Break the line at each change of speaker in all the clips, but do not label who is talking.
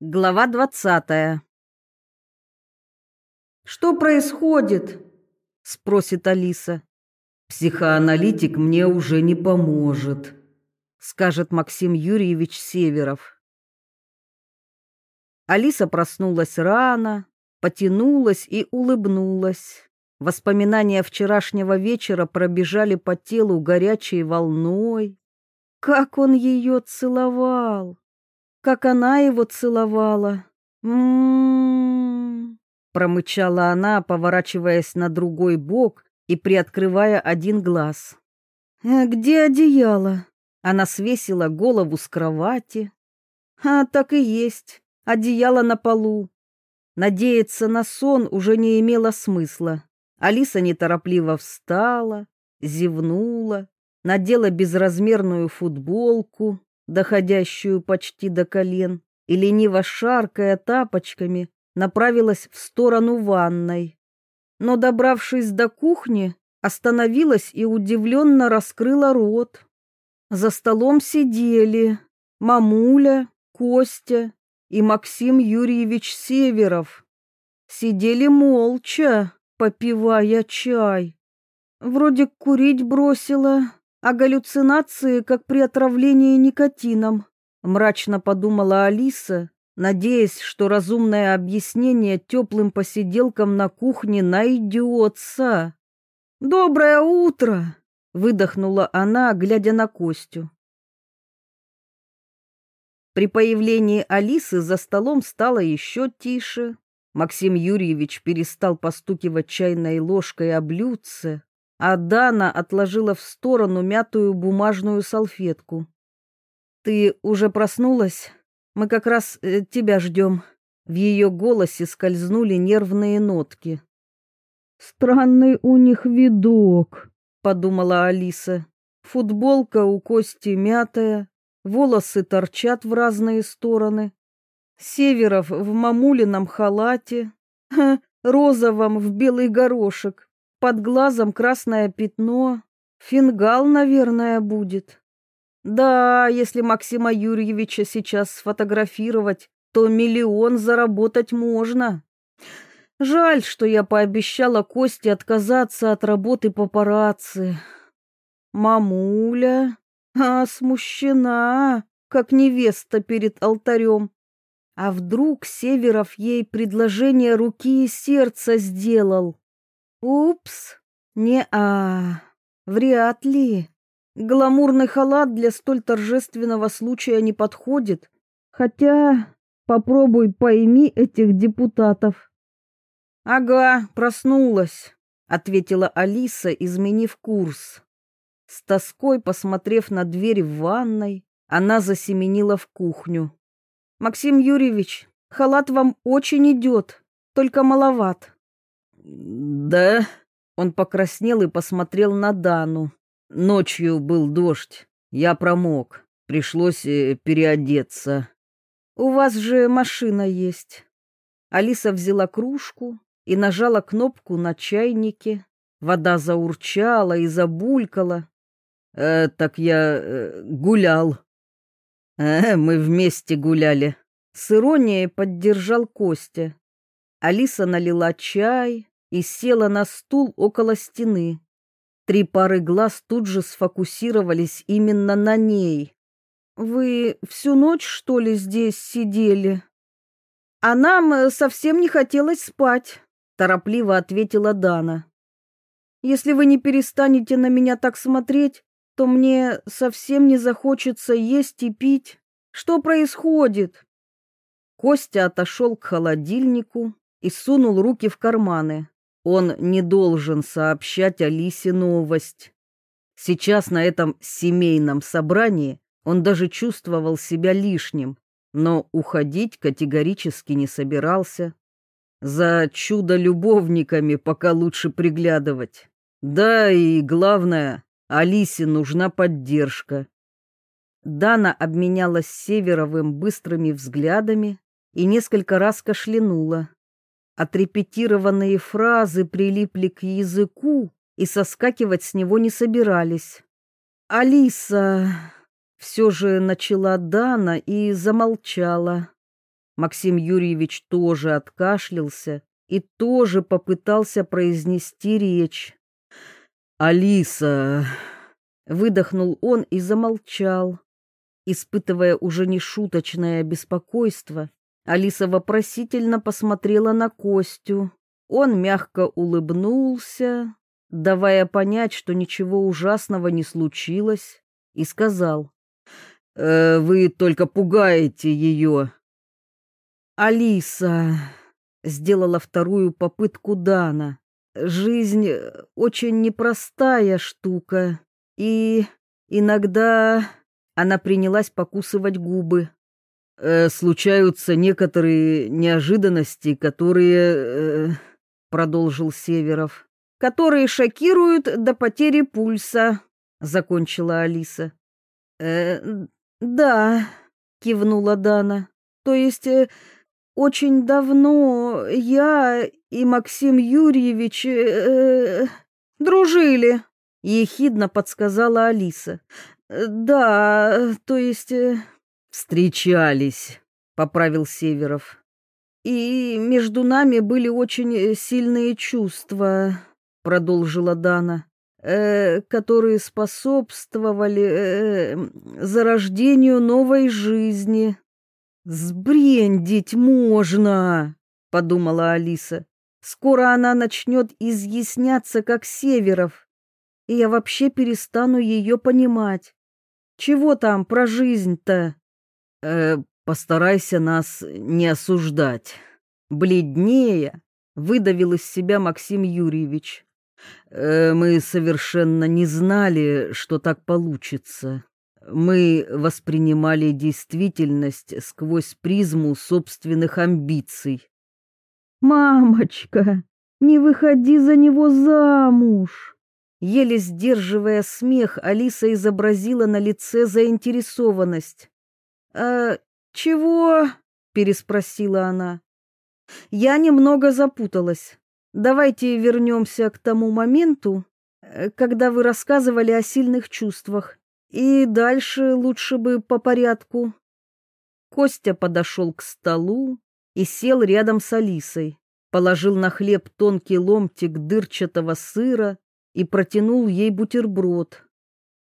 Глава двадцатая.
«Что происходит?»
— спросит Алиса.
«Психоаналитик мне уже не поможет», —
скажет Максим Юрьевич Северов. Алиса проснулась рано, потянулась и улыбнулась. Воспоминания вчерашнего вечера пробежали по телу горячей волной. Как он ее целовал! Как она его целовала. Промычала она, поворачиваясь на другой бок и приоткрывая один глаз. «Э, где одеяло? Она свесила голову с кровати. А так и есть, одеяло на полу. Надеяться на сон уже не имело смысла. Алиса неторопливо встала, зевнула, надела безразмерную футболку, доходящую почти до колен, и лениво шаркая тапочками, направилась в сторону ванной. Но, добравшись до кухни, остановилась и удивленно раскрыла рот. За столом сидели мамуля, Костя и Максим Юрьевич Северов. Сидели молча, попивая чай. Вроде курить бросила, а галлюцинации, как при отравлении никотином, мрачно подумала Алиса, надеясь, что разумное объяснение теплым посиделкам на кухне найдется. «Доброе утро!» — выдохнула она, глядя на Костю. При появлении Алисы за столом стало еще тише. Максим Юрьевич перестал постукивать чайной ложкой о блюдце, а Дана отложила в сторону мятую бумажную салфетку. «Ты уже проснулась? Мы как раз э, тебя ждем». В ее голосе скользнули нервные нотки. «Странный у них видок», — подумала Алиса. «Футболка у Кости мятая, волосы торчат в разные стороны. Северов в мамулином халате, ха, розовом в белый горошек. Под глазом красное пятно. Фингал, наверное, будет. Да, если Максима Юрьевича сейчас сфотографировать, то миллион заработать можно. Жаль, что я пообещала Косте отказаться от работы папарацци. Мамуля, а смущена, как невеста перед алтарем. А вдруг Северов ей предложение руки и сердца сделал? Упс, не-а, вряд ли. Гламурный халат для столь торжественного случая не подходит. Хотя попробуй пойми этих депутатов. Ага, проснулась, ответила Алиса, изменив курс. С тоской посмотрев на дверь в ванной, она засеменила в кухню. Максим Юрьевич, халат вам очень идет, только маловат.
«Да?» Он покраснел и посмотрел на Дану. Ночью был дождь. Я промок. Пришлось э, переодеться.
«У вас же машина есть». Алиса взяла кружку и нажала кнопку на чайнике. Вода заурчала и забулькала.
«Э, «Так я э, гулял». «Э, мы вместе гуляли».
С иронией поддержал Костя. Алиса налила чай, и села на стул около стены. Три пары глаз тут же сфокусировались именно на ней. «Вы всю ночь, что ли, здесь сидели?» «А нам э, совсем не хотелось спать», — торопливо ответила Дана. «Если вы не перестанете на меня так смотреть, то мне совсем не захочется есть и пить. Что происходит?» Костя отошел к холодильнику и сунул руки в карманы. Он не должен сообщать Алисе новость. Сейчас на этом семейном собрании он даже чувствовал себя лишним, но уходить категорически не собирался. За чудо-любовниками пока лучше приглядывать. Да и главное, Алисе нужна поддержка. Дана обменялась с Северовым быстрыми взглядами и несколько раз кашлянула. Отрепетированные фразы прилипли к языку и соскакивать с него не собирались. «Алиса!» — все же начала Дана и замолчала. Максим Юрьевич тоже откашлялся и тоже попытался произнести речь.
«Алиса!»
— выдохнул он и замолчал. Испытывая уже нешуточное беспокойство, Алиса вопросительно посмотрела на Костю. Он мягко улыбнулся, давая понять, что ничего ужасного не случилось, и сказал,
э, «Вы только пугаете ее».
«Алиса», — сделала вторую попытку Дана, — «жизнь очень непростая штука, и иногда...» Она принялась покусывать губы.
Э, «Случаются некоторые неожиданности, которые...» э, — продолжил Северов
которые шокируют до потери пульса», — закончила Алиса. «Э, «Да», — кивнула Дана. «То есть э, очень давно я и Максим Юрьевич э, э дружили», — ехидно подсказала Алиса. «Да, то есть...» э,
«Встречались», — поправил Северов.
«И между нами были очень сильные чувства», продолжила Дана, э, которые способствовали э, зарождению новой жизни. Сбрендить можно, подумала Алиса. Скоро она начнет изъясняться как Северов, и я вообще перестану ее понимать. Чего там про жизнь-то?
Э, постарайся нас не осуждать.
Бледнее выдавил из себя Максим Юрьевич.
Э, мы совершенно не знали, что так получится. Мы воспринимали действительность сквозь призму собственных амбиций.
«Мамочка, не выходи за него замуж!»
Еле сдерживая смех, Алиса изобразила на лице заинтересованность. «А чего?» — переспросила она. Я немного запуталась. Давайте вернемся к тому моменту, э, когда вы рассказывали о сильных чувствах. И дальше лучше бы по порядку. Костя подошел к столу и сел рядом с Алисой, положил на хлеб тонкий ломтик дырчатого сыра и протянул ей бутерброд.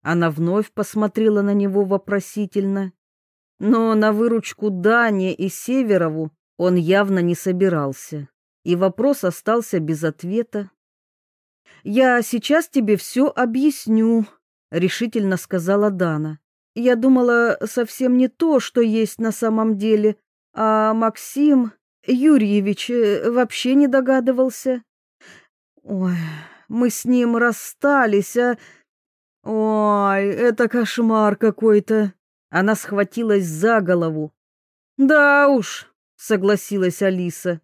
Она вновь посмотрела на него вопросительно, но на выручку Дане и Северову он явно не собирался и вопрос остался без ответа. «Я сейчас тебе все объясню», — решительно сказала Дана. «Я думала совсем не то, что есть на самом деле, а Максим Юрьевич э, вообще не догадывался. Ой, мы с ним расстались, а... Ой, это кошмар какой-то». Она схватилась за голову. «Да уж», — согласилась Алиса.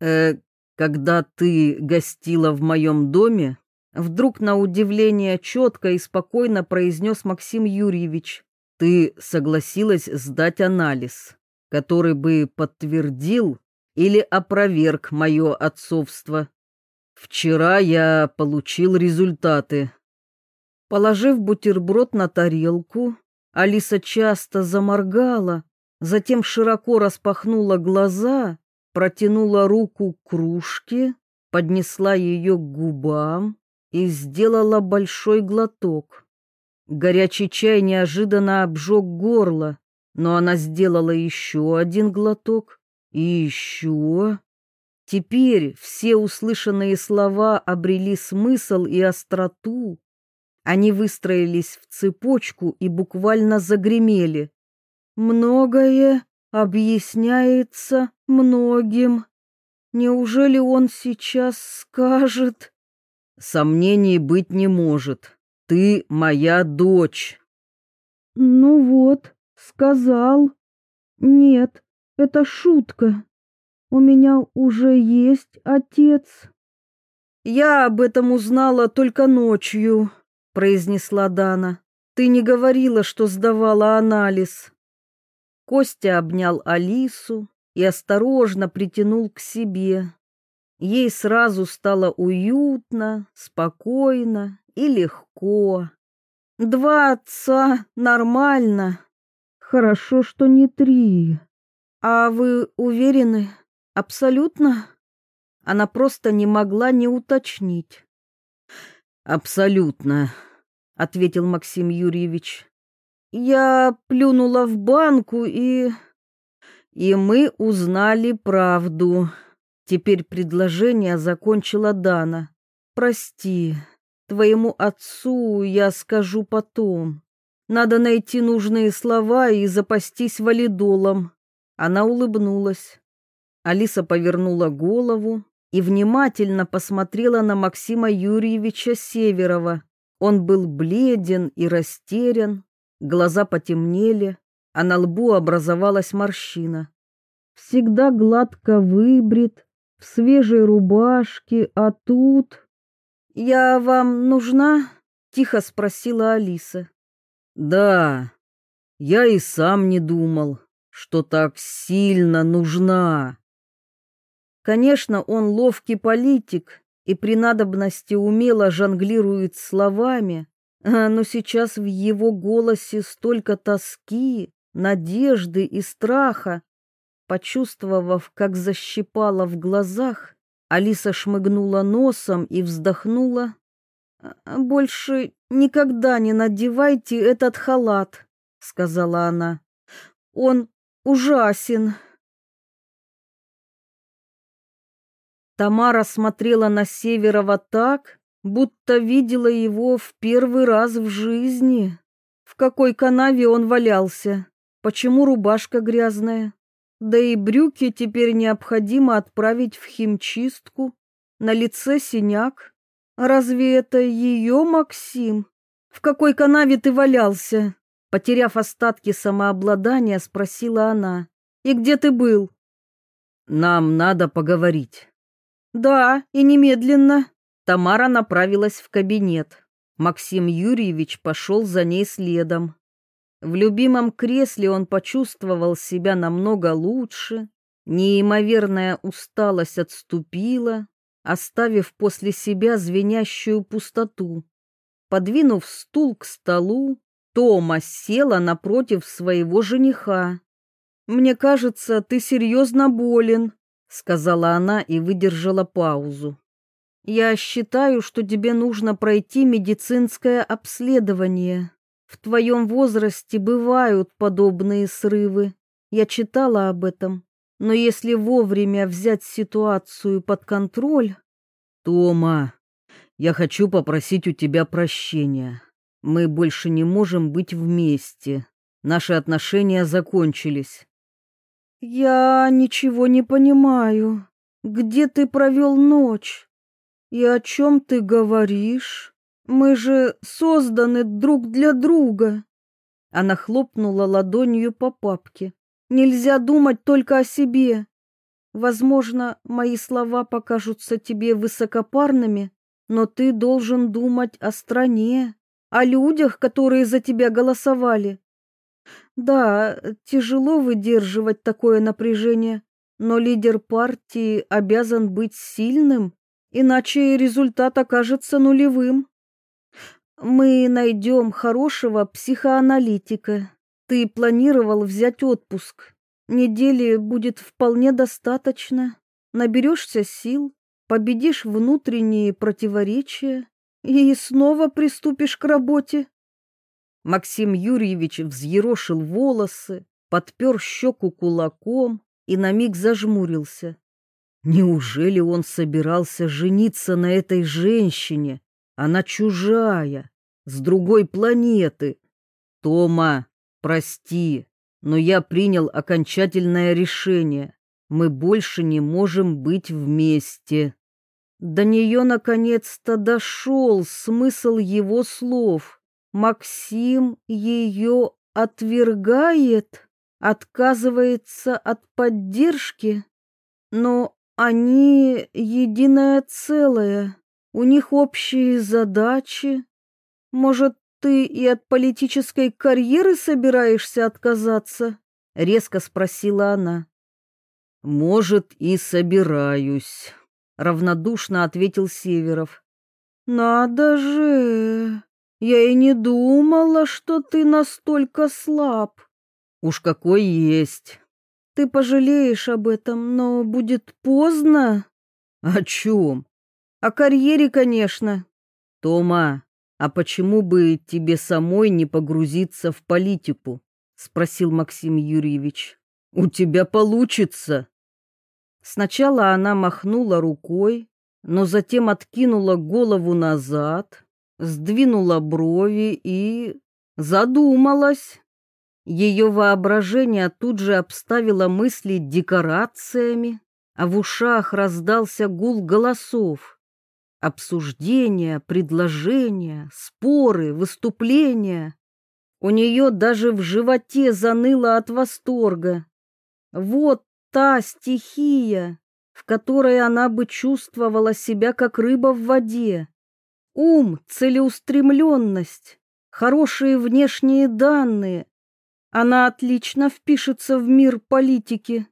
Э, когда ты гостила в моем доме,
вдруг на удивление четко и спокойно произнес Максим Юрьевич,
ты согласилась сдать анализ, который бы подтвердил или опроверг мое отцовство. Вчера я получил результаты.
Положив бутерброд на тарелку, Алиса часто заморгала, затем широко распахнула глаза протянула руку к кружке, поднесла ее к губам и сделала большой глоток. Горячий чай неожиданно обжег горло, но она сделала еще один глоток и еще. Теперь все услышанные слова обрели смысл и остроту. Они выстроились в цепочку и буквально загремели. Многое объясняется многим. Неужели он сейчас скажет?
Сомнений быть не может. Ты моя дочь.
Ну вот, сказал. Нет, это шутка. У меня уже есть отец.
Я об этом узнала только ночью, произнесла Дана. Ты не говорила, что сдавала анализ. Костя обнял Алису и осторожно притянул к себе. Ей сразу стало уютно, спокойно и легко. Два отца нормально.
Хорошо, что не три.
А вы уверены? Абсолютно? Она просто не могла не уточнить.
Абсолютно, ответил Максим Юрьевич.
Я плюнула в банку и
и мы узнали правду. Теперь предложение закончила Дана. Прости, твоему отцу я скажу потом. Надо найти нужные слова и запастись валидолом. Она улыбнулась. Алиса повернула голову и внимательно посмотрела на Максима Юрьевича Северова. Он был бледен и растерян, глаза потемнели, а на лбу образовалась морщина.
Всегда гладко выбрит, в свежей рубашке, а тут...
«Я вам нужна?» — тихо спросила Алиса.
«Да, я и сам не думал, что так сильно нужна».
Конечно, он ловкий политик и при надобности умело жонглирует словами, а, но сейчас в его голосе столько тоски, надежды и страха. Почувствовав, как защипало в глазах, Алиса шмыгнула носом и вздохнула. «А, «Больше никогда не надевайте этот халат», — сказала она. «Он ужасен». Тамара смотрела на Северова так, будто видела его в первый раз в жизни. В какой канаве он валялся? Почему рубашка грязная? Да и брюки теперь необходимо отправить в химчистку. На лице синяк. Разве это ее Максим? В какой канаве ты валялся? Потеряв остатки самообладания, спросила она. И где ты был?
Нам надо поговорить.
Да, и немедленно. Тамара направилась в кабинет. Максим Юрьевич пошел за ней следом. В любимом кресле он почувствовал себя намного лучше, неимоверная усталость отступила, оставив после себя звенящую пустоту. Подвинув стул к столу, Тома села напротив своего жениха. «Мне кажется, ты серьезно болен», сказала она и выдержала паузу. Я считаю, что тебе нужно пройти медицинское обследование. В твоем возрасте бывают подобные срывы. Я читала об этом. Но если вовремя взять ситуацию под контроль...
Тома, я хочу попросить у тебя прощения. Мы больше не можем быть вместе. Наши отношения закончились.
«Я ничего не понимаю. Где ты провел ночь? И о чем ты говоришь? Мы же созданы друг для друга». Она хлопнула ладонью по папке. «Нельзя думать только о себе. Возможно, мои слова покажутся тебе высокопарными, но ты должен думать о стране, о людях, которые за тебя голосовали, да, тяжело выдерживать такое напряжение, но лидер партии обязан быть сильным, иначе результат окажется нулевым. Мы найдем хорошего психоаналитика. Ты планировал взять отпуск. Недели будет вполне достаточно. Наберешься сил, победишь внутренние противоречия и снова приступишь к работе. Максим Юрьевич взъерошил волосы, подпер щеку кулаком и на миг зажмурился. Неужели он собирался жениться на этой женщине? Она чужая, с другой планеты. Тома, прости, но я принял окончательное решение. Мы больше не можем быть вместе. До нее наконец-то дошел смысл его слов. Максим ее отвергает, отказывается от поддержки, но они единое целое, у них общие задачи. Может, ты и от политической карьеры собираешься отказаться? резко спросила она.
Может, и собираюсь, равнодушно ответил Северов.
Надо же, я и не думала, что ты настолько слаб.
Уж какой есть.
Ты пожалеешь об этом, но будет поздно.
О чем?
О карьере, конечно.
Тома, а почему бы тебе самой не погрузиться в политику? Спросил Максим Юрьевич. У тебя получится.
Сначала она махнула рукой, но затем откинула голову назад, сдвинула брови и задумалась. Ее воображение тут же обставило мысли декорациями, а в ушах раздался гул голосов. Обсуждения, предложения, споры, выступления. У нее даже в животе заныло от восторга. Вот та стихия, в которой она бы чувствовала себя как рыба в воде. Ум, целеустремленность, хорошие внешние данные, она отлично впишется в мир политики.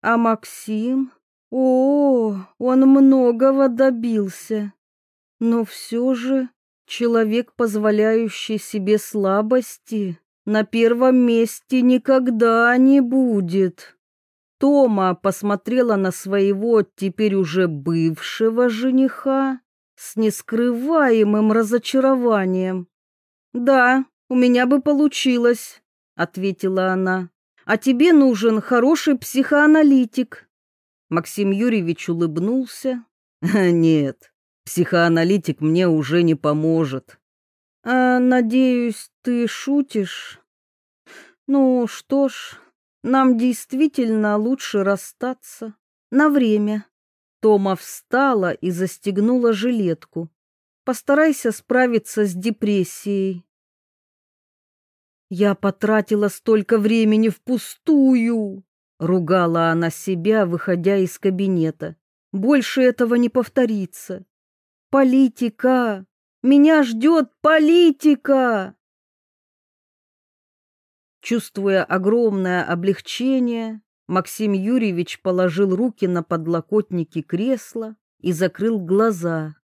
А Максим? О, он многого добился. Но все же человек, позволяющий себе слабости, на первом месте никогда не будет. Тома посмотрела на своего теперь уже бывшего жениха с нескрываемым разочарованием. «Да, у меня бы получилось. — ответила она. «А тебе нужен хороший психоаналитик». Максим Юрьевич улыбнулся.
«Нет, психоаналитик мне уже не поможет».
«А, надеюсь, ты шутишь?» «Ну что ж, нам действительно лучше расстаться. На время». Тома встала и застегнула жилетку. «Постарайся справиться с депрессией. Я потратила столько времени впустую, ругала она себя, выходя из кабинета. Больше этого не повторится. Политика! Меня ждет политика! Чувствуя огромное облегчение, Максим Юрьевич положил руки на подлокотники кресла и закрыл глаза.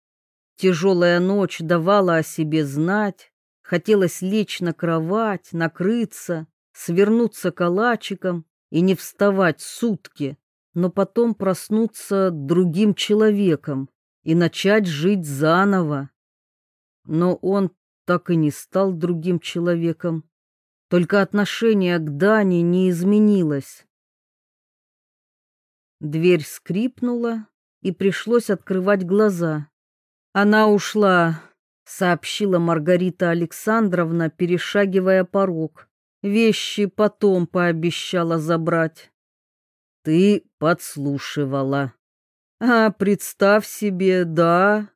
Тяжелая ночь давала о себе знать, Хотелось лечь на кровать, накрыться, свернуться калачиком и не вставать сутки, но потом проснуться другим человеком и начать жить заново. Но он так и не стал другим человеком. Только отношение к Дане не изменилось. Дверь скрипнула, и пришлось открывать глаза. Она ушла, сообщила Маргарита Александровна, перешагивая порог. Вещи потом пообещала забрать. Ты подслушивала. А представь себе, да?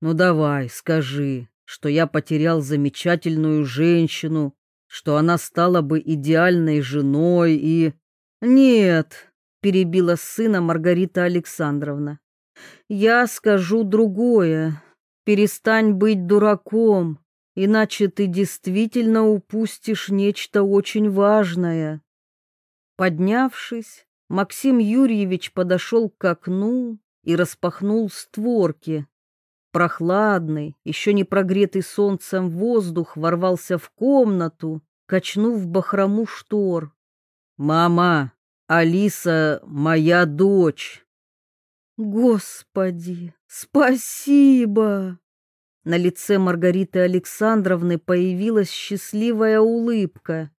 Ну давай, скажи, что я потерял замечательную женщину, что она стала бы идеальной женой и... Нет, перебила сына Маргарита Александровна. Я скажу другое. Перестань быть дураком, иначе ты действительно упустишь нечто очень важное. Поднявшись, Максим Юрьевич подошел к окну и распахнул створки. Прохладный, еще не прогретый солнцем воздух ворвался в комнату, качнув бахрому штор. «Мама, Алиса моя дочь!» Господи, спасибо! На лице Маргариты Александровны появилась счастливая улыбка.